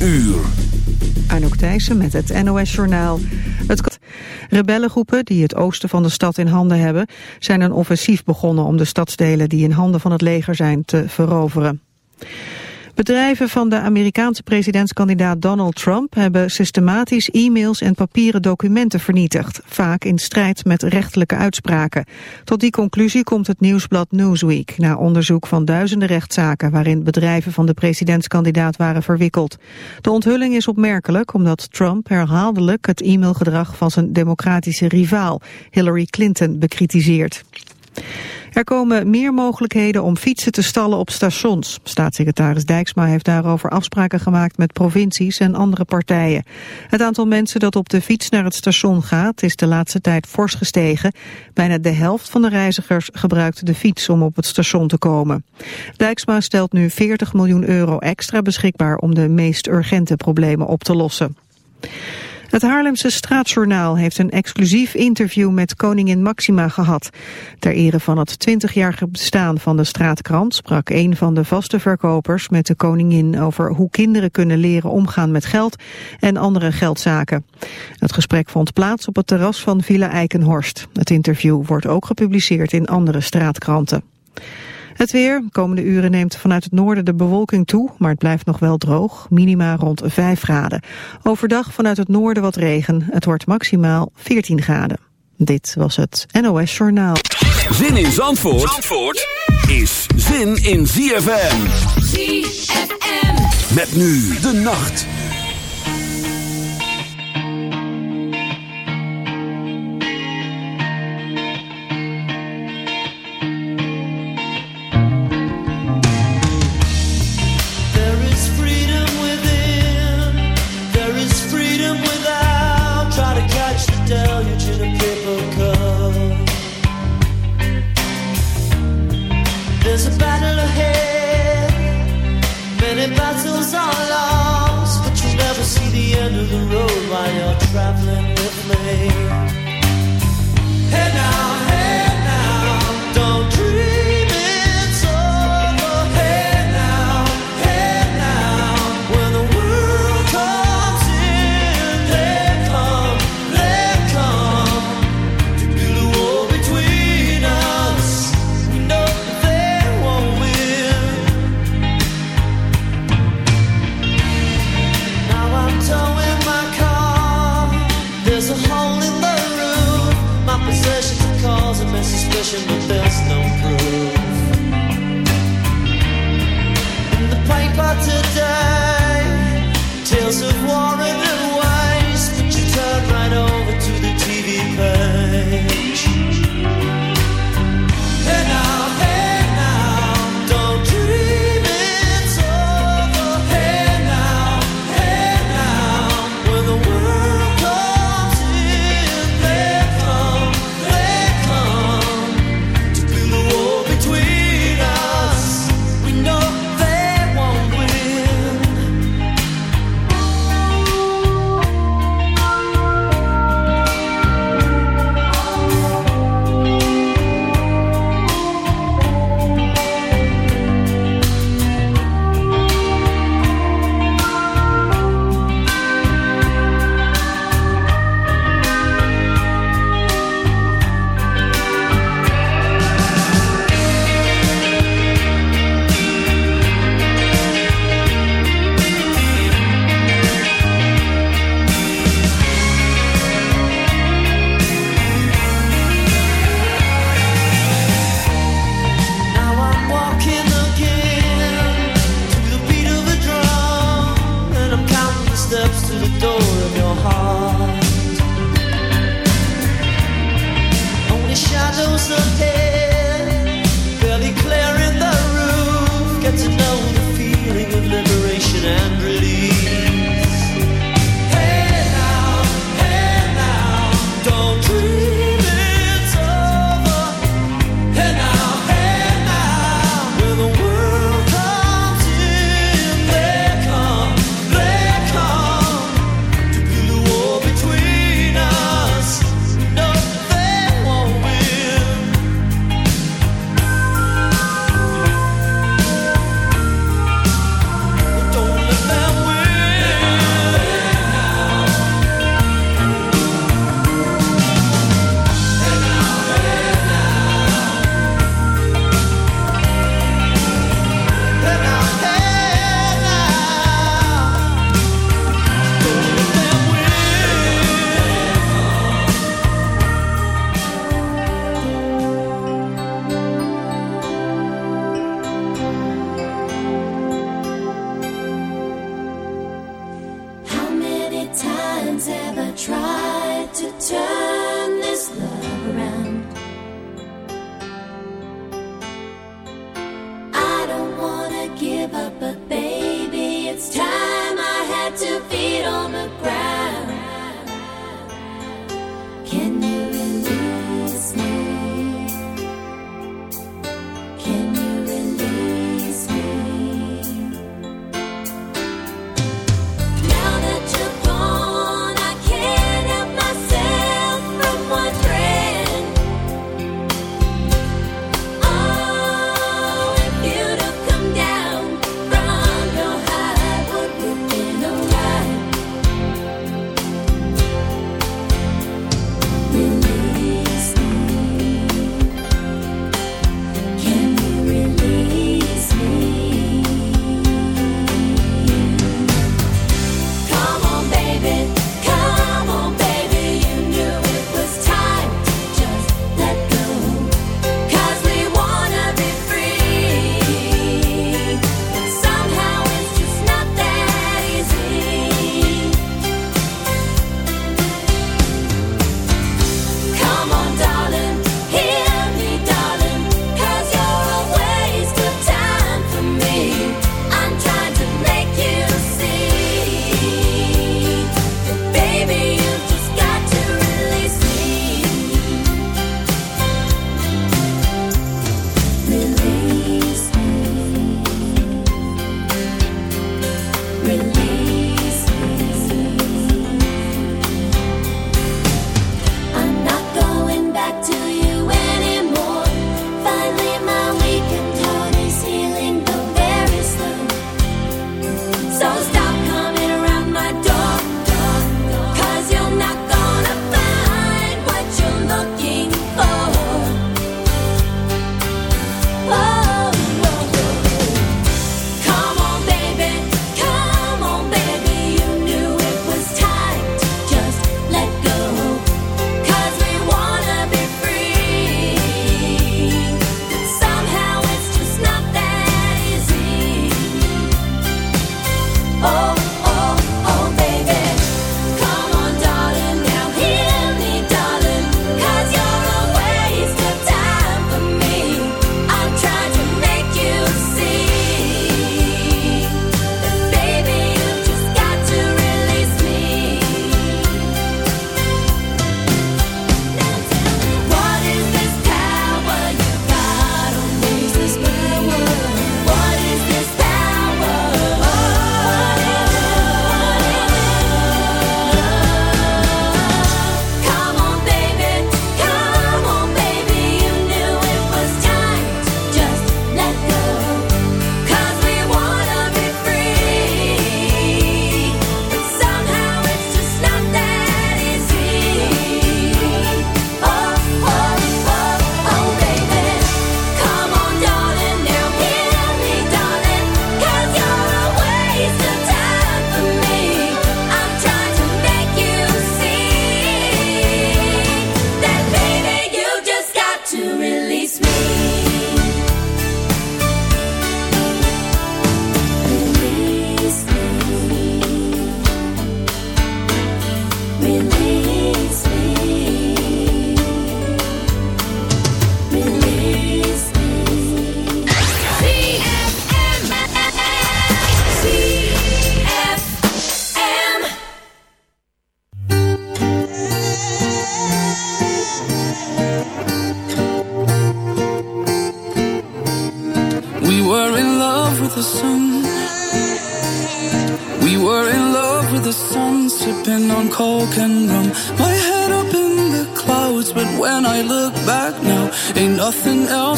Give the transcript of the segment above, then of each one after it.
uur. Anouk Thijssen met het NOS-journaal. Het rebellengroepen die het oosten van de stad in handen hebben... zijn een offensief begonnen om de stadsdelen die in handen van het leger zijn te veroveren. Bedrijven van de Amerikaanse presidentskandidaat Donald Trump hebben systematisch e-mails en papieren documenten vernietigd, vaak in strijd met rechtelijke uitspraken. Tot die conclusie komt het nieuwsblad Newsweek, na onderzoek van duizenden rechtszaken waarin bedrijven van de presidentskandidaat waren verwikkeld. De onthulling is opmerkelijk omdat Trump herhaaldelijk het e-mailgedrag van zijn democratische rivaal Hillary Clinton bekritiseert. Er komen meer mogelijkheden om fietsen te stallen op stations. Staatssecretaris Dijksma heeft daarover afspraken gemaakt met provincies en andere partijen. Het aantal mensen dat op de fiets naar het station gaat is de laatste tijd fors gestegen. Bijna de helft van de reizigers gebruikt de fiets om op het station te komen. Dijksma stelt nu 40 miljoen euro extra beschikbaar om de meest urgente problemen op te lossen. Het Haarlemse Straatjournaal heeft een exclusief interview met koningin Maxima gehad. Ter ere van het 20-jarige bestaan van de straatkrant sprak een van de vaste verkopers met de koningin over hoe kinderen kunnen leren omgaan met geld en andere geldzaken. Het gesprek vond plaats op het terras van Villa Eikenhorst. Het interview wordt ook gepubliceerd in andere straatkranten. Het weer. Komende uren neemt vanuit het noorden de bewolking toe, maar het blijft nog wel droog. Minima rond 5 graden. Overdag vanuit het noorden wat regen. Het wordt maximaal 14 graden. Dit was het NOS Journaal. Zin in Zandvoort, Zandvoort is zin in ZFM. ZFM. Met nu de nacht.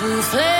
to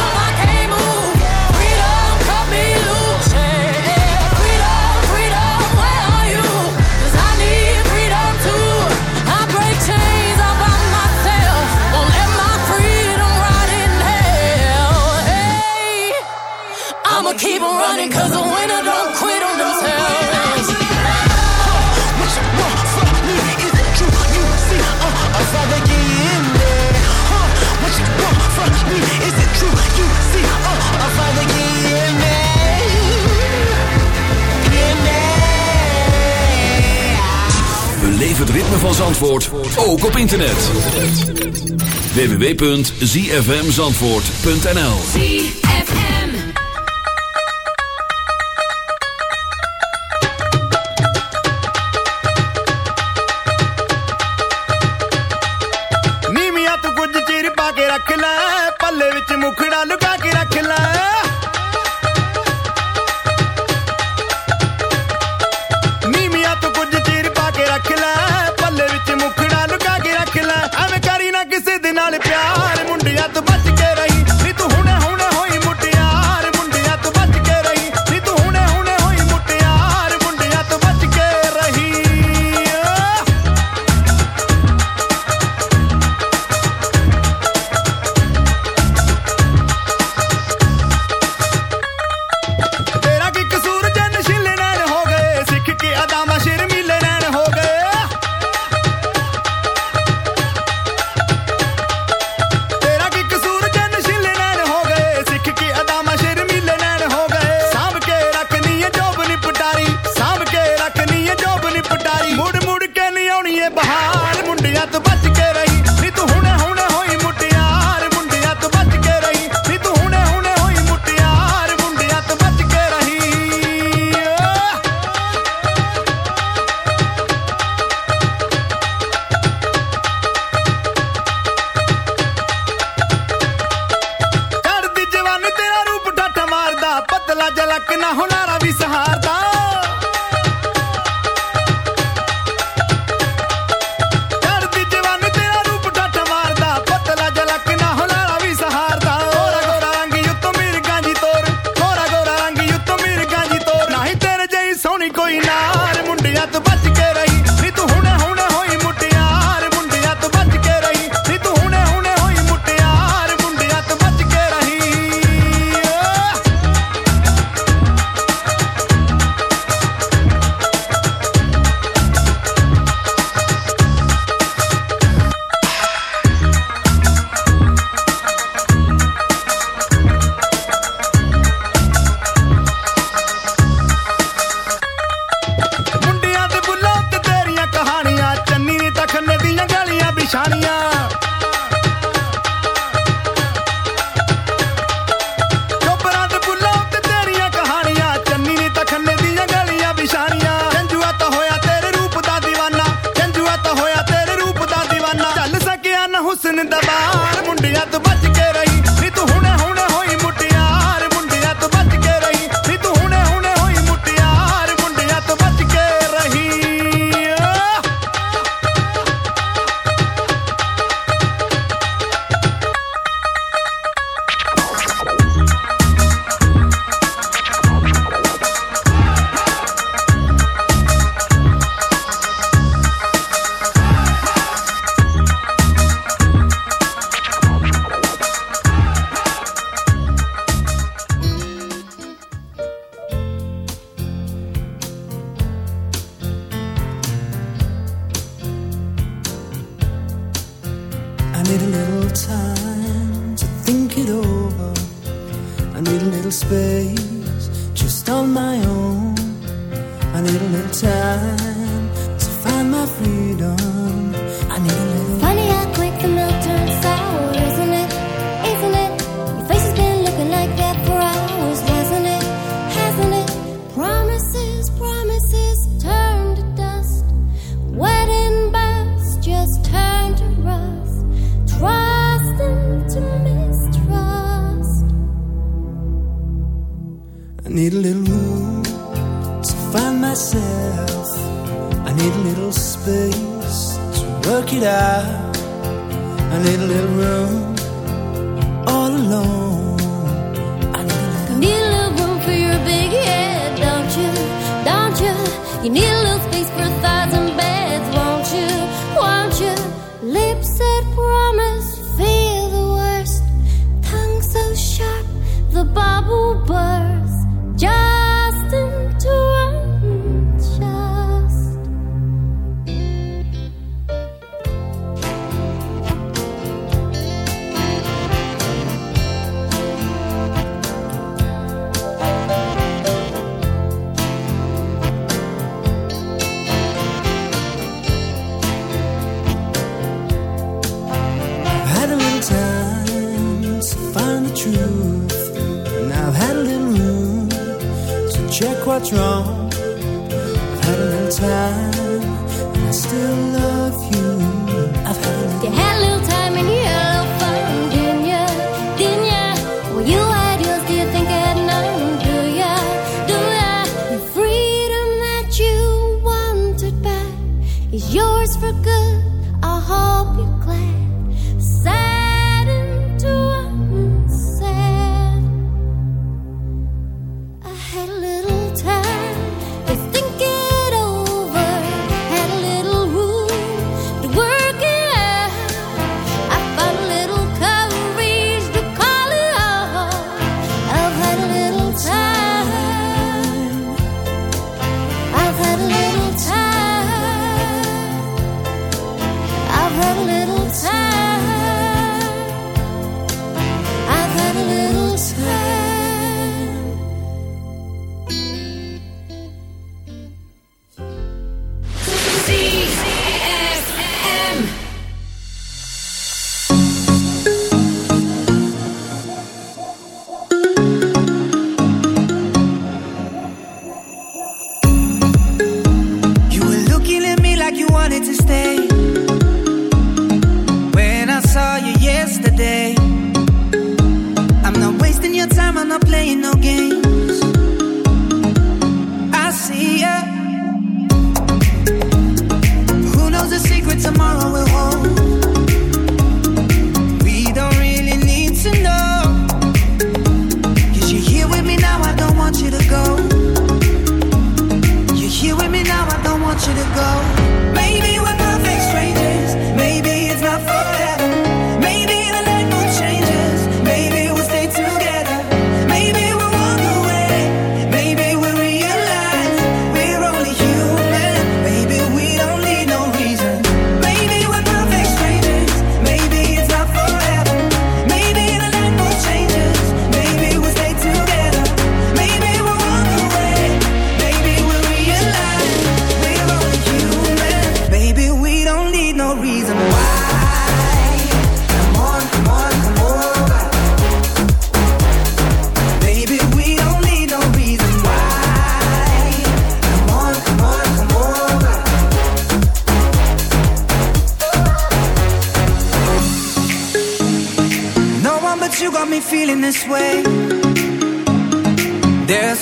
keep on the winner don't quit on Is Is true? Het ritme van Zandvoort ook op internet. www.zfmzandvoort.nl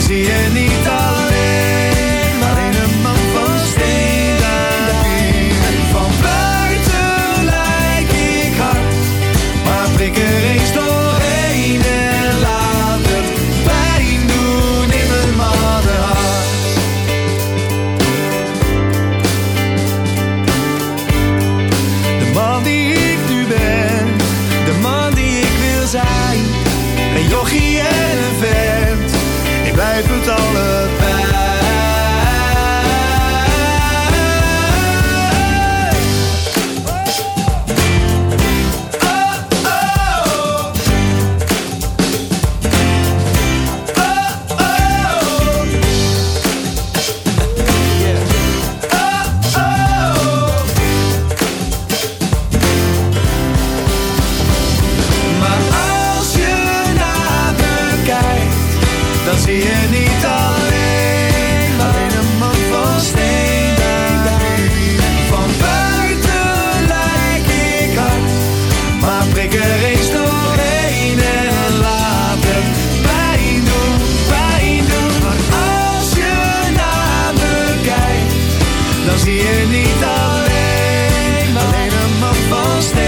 zie je niet. 到了 dan zie je niet alleen. Alleen een man van steen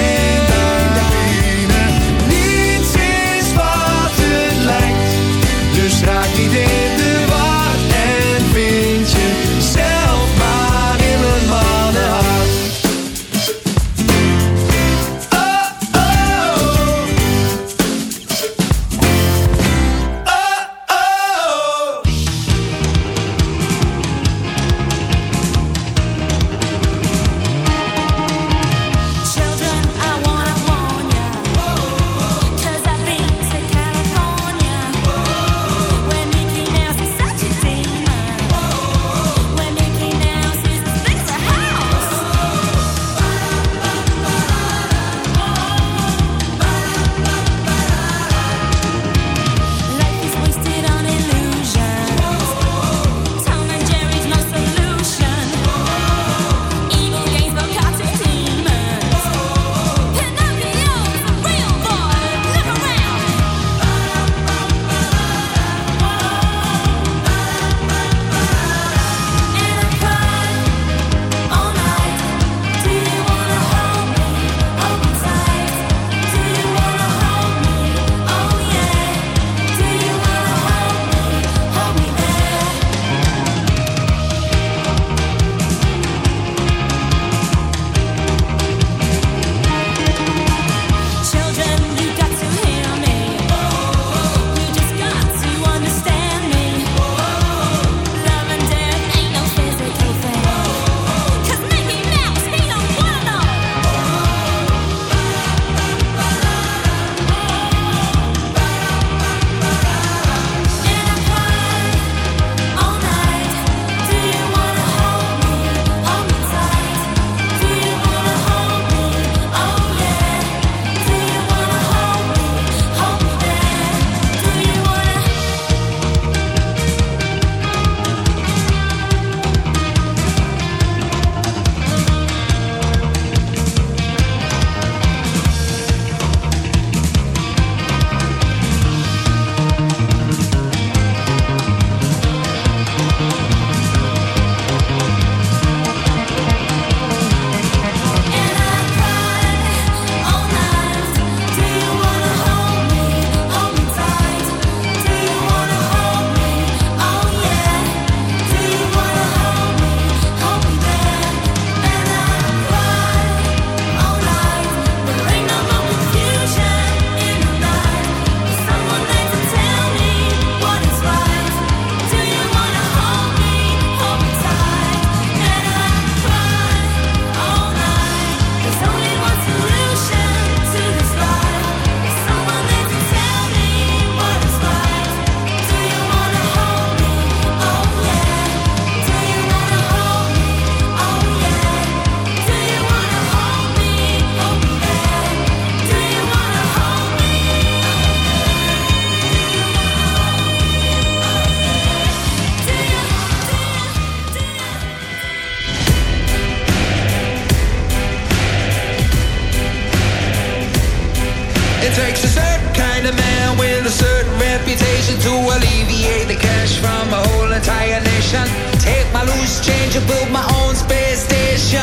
whole entire nation. Take my loose change and build my own space station.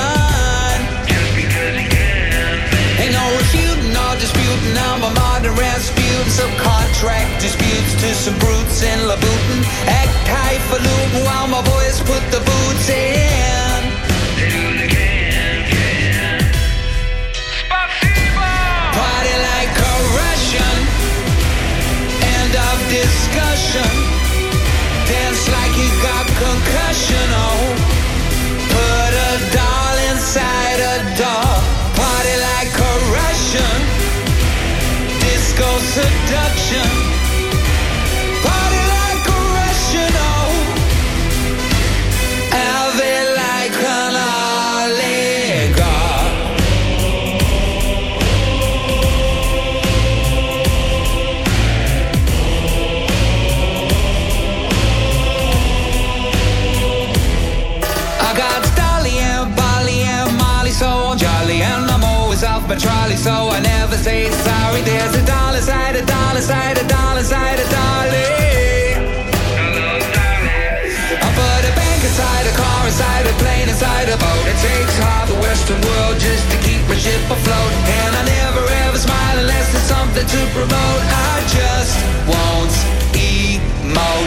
Just because he can. Ain't no refuting or disputing. I'm a modern Rasputin. Subcontract disputes to some brutes in Louboutin. Act highfalutin while my boys put the boots in. So I never say sorry. There's a dollar side, a dollar side, a dollar side, a dolly. I put a bank inside a car, inside a plane, inside a boat. It takes half the Western world just to keep my ship afloat. And I never ever smile unless there's something to promote. I just won't emote.